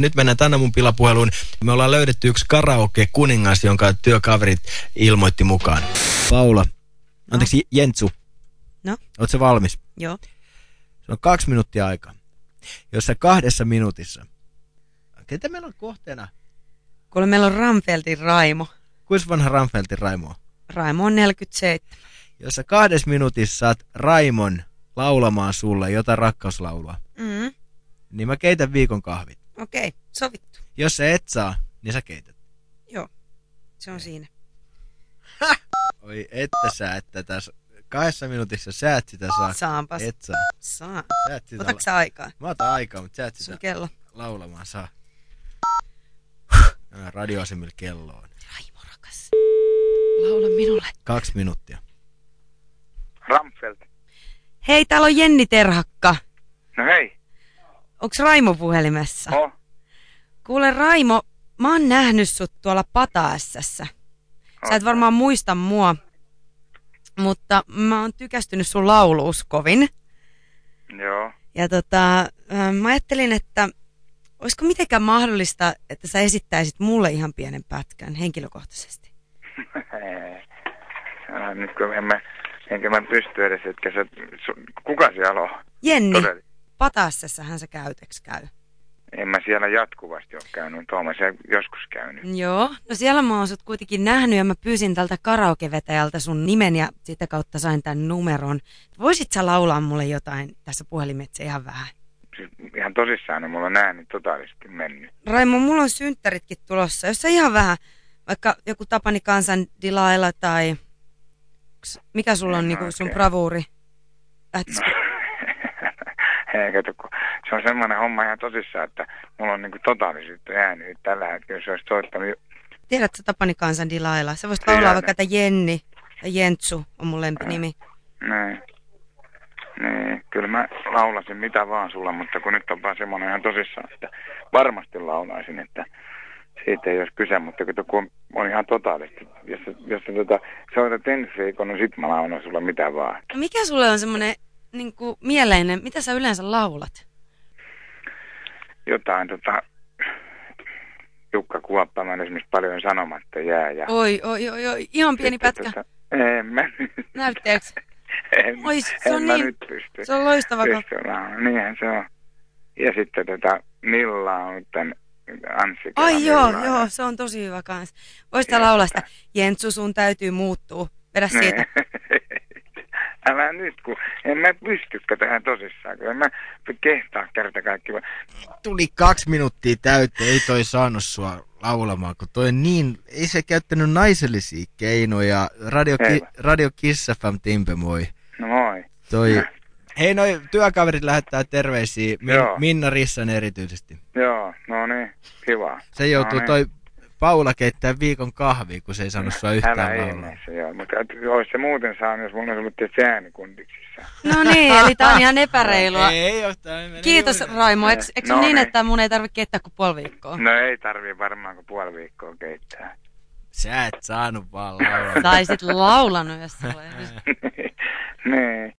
nyt mennään tänne mun pilapuheluun. Me ollaan löydetty yksi karaoke-kuningas, jonka työkaverit ilmoitti mukaan. Paula, anteeksi Jentsu, No, ootko valmis? joo. Se on kaksi minuuttia aikaa. Jos sä kahdessa minuutissa, ketä meillä on kohteena? Kuule, meillä on Ramfeltin Raimo. Kuinka vanha Ramfeltin Raimo on? Raimo on 47. Jos sä kahdessa minuutissa saat Raimon laulamaan sulle jotain rakkauslaulua, Mm, niin mä keitän viikon kahvit. Okei, okay, sovittu. Jos sä et saa, niin sä keität. Joo, se on siinä. Oi, että sä et tätä kahdessa minuutissa sä et sitä saa. Saanpas. Et saa. Saa. Sä et sitä Otatko sä aikaa? Mä otan aikaa, mutta sä et Sun sitä kello. laulamaan saa. Nämä radioasemilla kello on. Raimo rakas. Laula minulle. Kaksi minuuttia. Ramfeld. Hei, täällä on Jenni Terhakka. No hei. Onks Raimo puhelimessa? Oh. Kuule Raimo, mä oon nähnyt sut tuolla Pataässässä. Sä et varmaan muista mua, mutta mä oon tykästynyt sun lauluus kovin. Joo. Ja tota, äh, mä ajattelin, että olisiko mitenkään mahdollista, että sä esittäisit mulle ihan pienen pätkän henkilökohtaisesti. Älä nyt kun en mä, enkä mä pysty edes, etkä sä, su, kuka siellä on? Jenni, Todella. Pataässässähän sä käyteks käy. En mä siellä jatkuvasti ole käynyt, mutta mä siellä joskus käynyt. Joo, no siellä mä oon sut kuitenkin nähnyt ja mä pyysin tältä karaokevetäjältä sun nimen ja sitä kautta sain tämän numeron. Voisit sä laulaa mulle jotain tässä puhelimettä ihan vähän? Siis ihan tosissaan on mulla ääni totaalisesti mennyt. Raimo, mulla on synttäritkin tulossa. Jos sä ihan vähän, vaikka joku Tapani Kansan Dilaila tai mikä sulla on En niinku sun oikein. bravuuri? Lähtisikö? Ei, kato, kun se on semmoinen homma ihan tosissaan, että mulla on niinku totaalisesti ääni nyt tällä hetkellä, jos olisi soittanut Tiedätkö Tapani Kansan Dilaila? Sä voisit Tiedän. laulaa vaikka, että Jenni tai Jentsu on mun lempinimi. Näin. Niin, kyllä mä laulasin mitä vaan sulla, mutta kun nyt on vaan semmoinen ihan tosissaan, että varmasti laulaisin, että siitä ei olisi kyse, mutta kun, kun on ihan totaalisti, jos, jos tota, soitat ensi viikon, niin sit mä laulan sulla mitä vaan. No Mikä sulle on semmoinen niin mieleinen, mitä sä yleensä laulat? Jotain tota, Jukka Kuoppaman esimerkiksi paljon sanomatta jää. Ja Oi, oi, oi, oi, ihan pieni sitten pätkä. Tota, en mä nyt. Näytteekö? En, Oi, se en on mä niin- nyt pysty. Se on loistava, pysty. Niinhän se on. Ja sitten tota, Milla on tämän Anssi. Ai joo, Milla. joo, se on tosi hyvä kans. Joo. laulaa sitä, Jentsu sun täytyy muuttua. Vedä siitä. Älä nyt, kun en mä pystykään tähän tosissaan, kun en mä kehtaa kerta kaikki. Tuli kaksi minuuttia täyteen, ei toi saanut sua laulamaan, kun toi niin, ei se käyttänyt naisellisia keinoja. Radio, ki? Radio Kiss FM Timpe, moi. No moi. Toi, hei noi työkaverit lähettää terveisiä, Min, Joo. Minna Rissan erityisesti. Joo, no niin, kiva. Se joutuu no niin. toi Paula keittää viikon kahvia, kun se ei saanut sua yhtään Älä ihmeessä, joo. Mutta olisi se muuten saanut, jos mulla olisi ollut tietysti äänikundiksissa. No niin, eli tää on ihan epäreilua. Ei oo, tää menee Kiitos juuri. Raimo. Eikö, No niin, niin. että mun ei tarvitse keittää kuin puoli viikkoa? No ei tarvii varmaan kuin puoli viikkoa keittää. Sä et saanut vaan laulaa. Tai sit laulanut, jos sulla ei niin.